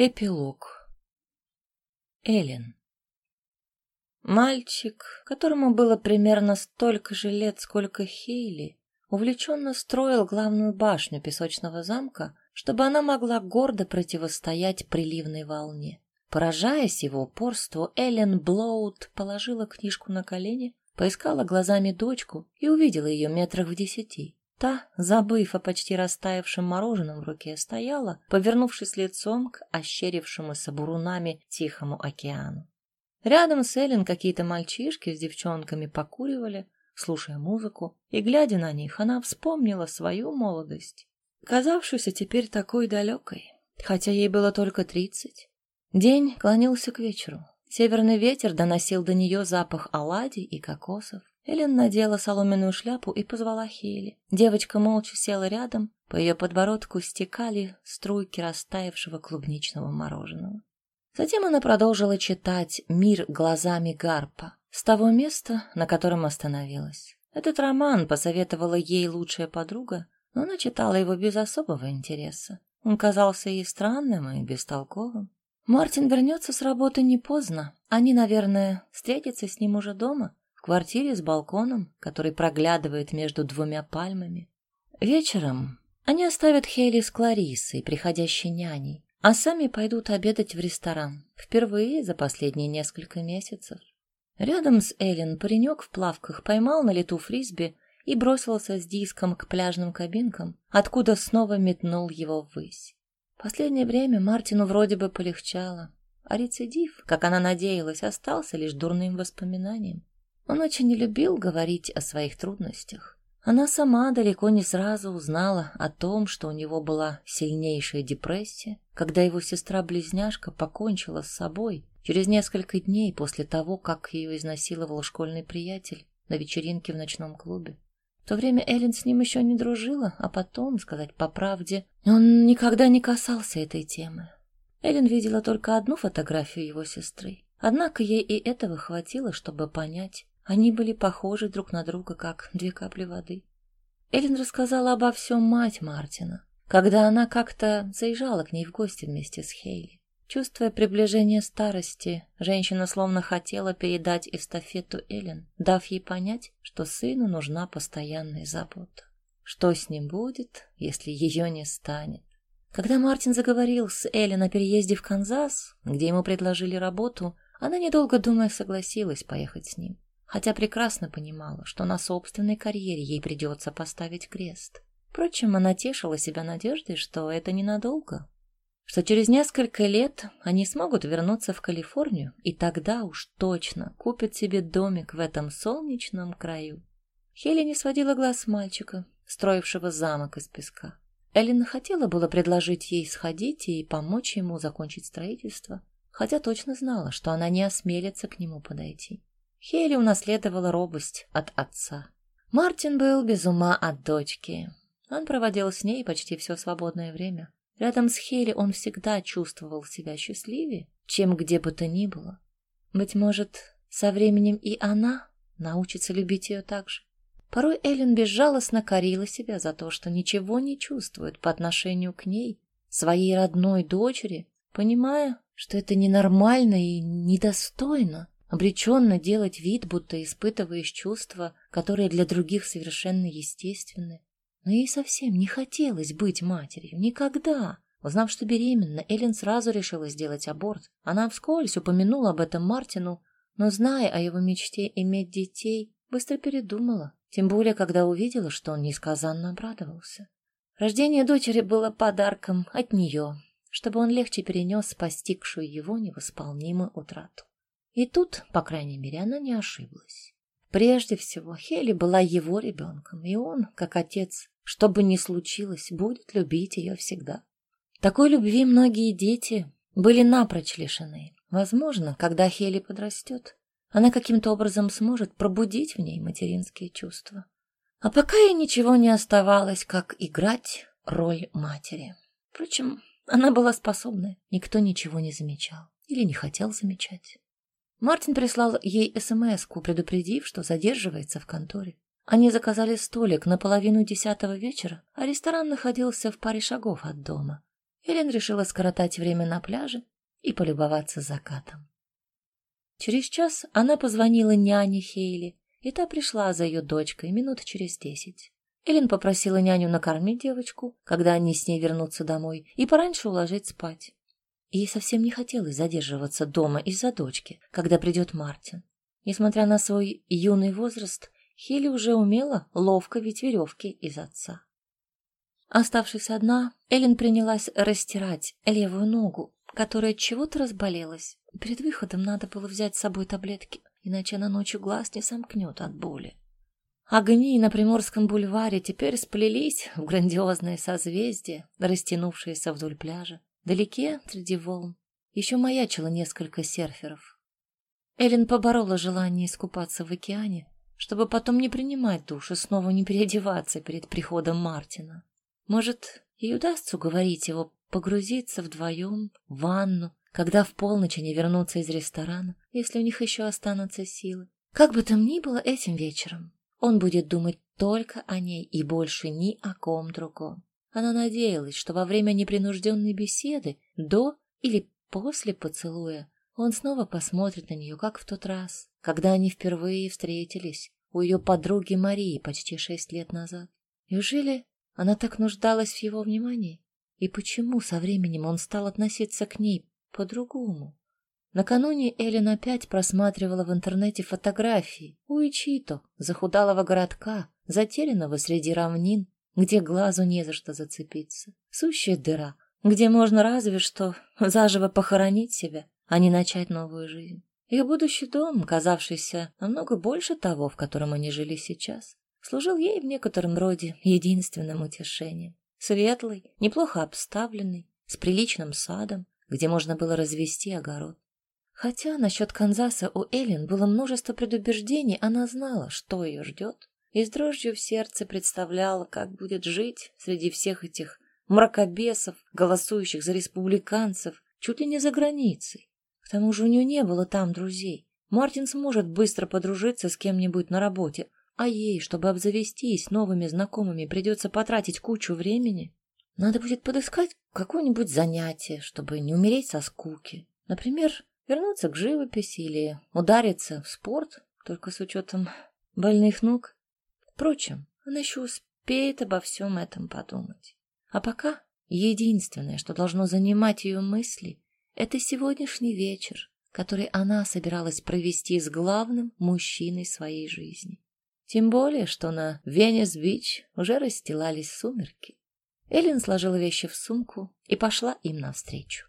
Эпилог. Эллен. Мальчик, которому было примерно столько же лет, сколько Хейли, увлеченно строил главную башню песочного замка, чтобы она могла гордо противостоять приливной волне. Поражаясь его упорству, Эллен Блоуд положила книжку на колени, поискала глазами дочку и увидела ее метрах в десяти. Та, забыв о почти растаявшем мороженом в руке, стояла, повернувшись лицом к ощерившемуся бурунами Тихому океану. Рядом с Эллен какие-то мальчишки с девчонками покуривали, слушая музыку, и, глядя на них, она вспомнила свою молодость, казавшуюся теперь такой далекой, хотя ей было только тридцать. День клонился к вечеру. Северный ветер доносил до нее запах оладий и кокосов. Элен надела соломенную шляпу и позвала Хейли. Девочка молча села рядом, по ее подбородку стекали струйки растаявшего клубничного мороженого. Затем она продолжила читать «Мир глазами Гарпа» с того места, на котором остановилась. Этот роман посоветовала ей лучшая подруга, но она читала его без особого интереса. Он казался ей странным и бестолковым. Мартин вернется с работы не поздно. Они, наверное, встретятся с ним уже дома квартире с балконом, который проглядывает между двумя пальмами. Вечером они оставят Хейли с Клариссой, приходящей няней, а сами пойдут обедать в ресторан, впервые за последние несколько месяцев. Рядом с Эллен паренек в плавках поймал на лету фрисби и бросился с диском к пляжным кабинкам, откуда снова метнул его ввысь. Последнее время Мартину вроде бы полегчало, а рецидив, как она надеялась, остался лишь дурным воспоминанием. Он очень не любил говорить о своих трудностях. Она сама далеко не сразу узнала о том, что у него была сильнейшая депрессия, когда его сестра-близняшка покончила с собой через несколько дней после того, как ее изнасиловал школьный приятель на вечеринке в ночном клубе. В то время Эллен с ним еще не дружила, а потом, сказать по правде, он никогда не касался этой темы. Эллен видела только одну фотографию его сестры. Однако ей и этого хватило, чтобы понять, они были похожи друг на друга, как две капли воды. Эллен рассказала обо всем мать Мартина, когда она как-то заезжала к ней в гости вместе с Хейли. Чувствуя приближение старости, женщина словно хотела передать эстафету Эллен, дав ей понять, что сыну нужна постоянная забота. Что с ним будет, если ее не станет? Когда Мартин заговорил с Эллен о переезде в Канзас, где ему предложили работу, она, недолго думая, согласилась поехать с ним хотя прекрасно понимала, что на собственной карьере ей придется поставить крест. Впрочем, она тешила себя надеждой, что это ненадолго, что через несколько лет они смогут вернуться в Калифорнию, и тогда уж точно купят себе домик в этом солнечном краю. Хелли не сводила глаз мальчика, строившего замок из песка. Эллен хотела было предложить ей сходить и помочь ему закончить строительство, хотя точно знала, что она не осмелится к нему подойти. Хейли унаследовала робость от отца. Мартин был без ума от дочки. Он проводил с ней почти все свободное время. Рядом с Хейли он всегда чувствовал себя счастливее, чем где бы то ни было. Быть может, со временем и она научится любить ее так же. Порой Эллен безжалостно корила себя за то, что ничего не чувствует по отношению к ней, своей родной дочери, понимая, что это ненормально и недостойно обреченно делать вид, будто испытываешь чувства, которые для других совершенно естественны. Но ей совсем не хотелось быть матерью. Никогда. Узнав, что беременна, Эллен сразу решила сделать аборт. Она вскользь упомянула об этом Мартину, но, зная о его мечте иметь детей, быстро передумала, тем более, когда увидела, что он несказанно обрадовался. Рождение дочери было подарком от нее, чтобы он легче перенес постигшую его невосполнимую утрату. И тут, по крайней мере, она не ошиблась. Прежде всего, Хелли была его ребенком, и он, как отец, что бы ни случилось, будет любить ее всегда. Такой любви многие дети были напрочь лишены. Возможно, когда Хелли подрастет, она каким-то образом сможет пробудить в ней материнские чувства. А пока ей ничего не оставалось, как играть роль матери. Впрочем, она была способна, никто ничего не замечал или не хотел замечать. Мартин прислал ей смс предупредив, что задерживается в конторе. Они заказали столик на половину десятого вечера, а ресторан находился в паре шагов от дома. Элен решила скоротать время на пляже и полюбоваться закатом. Через час она позвонила няне Хейли, и та пришла за ее дочкой минут через десять. Элен попросила няню накормить девочку, когда они с ней вернутся домой, и пораньше уложить спать. Ей совсем не хотелось задерживаться дома из-за дочки, когда придет Мартин. Несмотря на свой юный возраст, Хилли уже умела ловко ведь веревки из отца. Оставшись одна, Эллен принялась растирать левую ногу, которая чего-то разболелась. Перед выходом надо было взять с собой таблетки, иначе она ночью глаз не сомкнет от боли. Огни на Приморском бульваре теперь сплелись в грандиозное созвездие, растянувшееся вдоль пляжа. Вдалеке, среди волн, еще маячило несколько серферов. Эллен поборола желание искупаться в океане, чтобы потом не принимать душ и снова не переодеваться перед приходом Мартина. Может, и удастся уговорить его погрузиться вдвоем в ванну, когда в полночь они вернутся из ресторана, если у них еще останутся силы. Как бы там ни было этим вечером, он будет думать только о ней и больше ни о ком другом. Она надеялась, что во время непринужденной беседы, до или после поцелуя, он снова посмотрит на нее, как в тот раз, когда они впервые встретились у ее подруги Марии почти шесть лет назад. Неужели она так нуждалась в его внимании? И почему со временем он стал относиться к ней по-другому? Накануне Эллен опять просматривала в интернете фотографии Уичито, захудалого городка, затерянного среди равнин, где глазу не за что зацепиться. Сущая дыра, где можно разве что заживо похоронить себя, а не начать новую жизнь. Их будущий дом, казавшийся намного больше того, в котором они жили сейчас, служил ей в некотором роде единственным утешением. Светлый, неплохо обставленный, с приличным садом, где можно было развести огород. Хотя насчет Канзаса у Эллен было множество предубеждений, она знала, что ее ждет, и с дрожью в сердце представляла, как будет жить среди всех этих мракобесов, голосующих за республиканцев, чуть ли не за границей. К тому же у нее не было там друзей. Мартин сможет быстро подружиться с кем-нибудь на работе, а ей, чтобы обзавестись новыми знакомыми, придется потратить кучу времени. Надо будет подыскать какое-нибудь занятие, чтобы не умереть со скуки. Например, вернуться к живописи или удариться в спорт, только с учетом больных ног. Впрочем, она еще успеет обо всем этом подумать. А пока единственное, что должно занимать ее мысли, это сегодняшний вечер, который она собиралась провести с главным мужчиной своей жизни. Тем более, что на Венес-Бич уже расстилались сумерки. Эллен сложила вещи в сумку и пошла им навстречу.